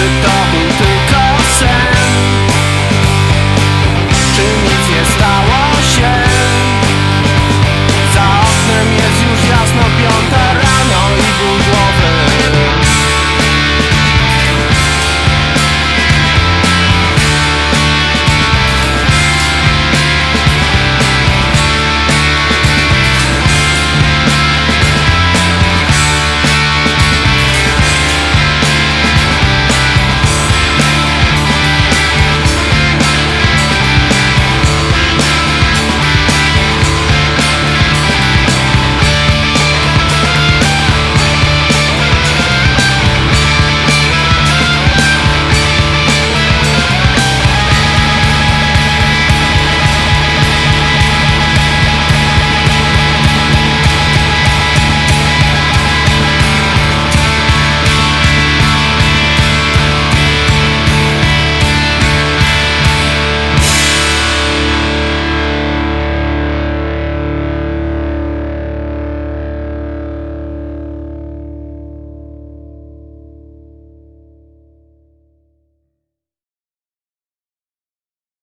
took off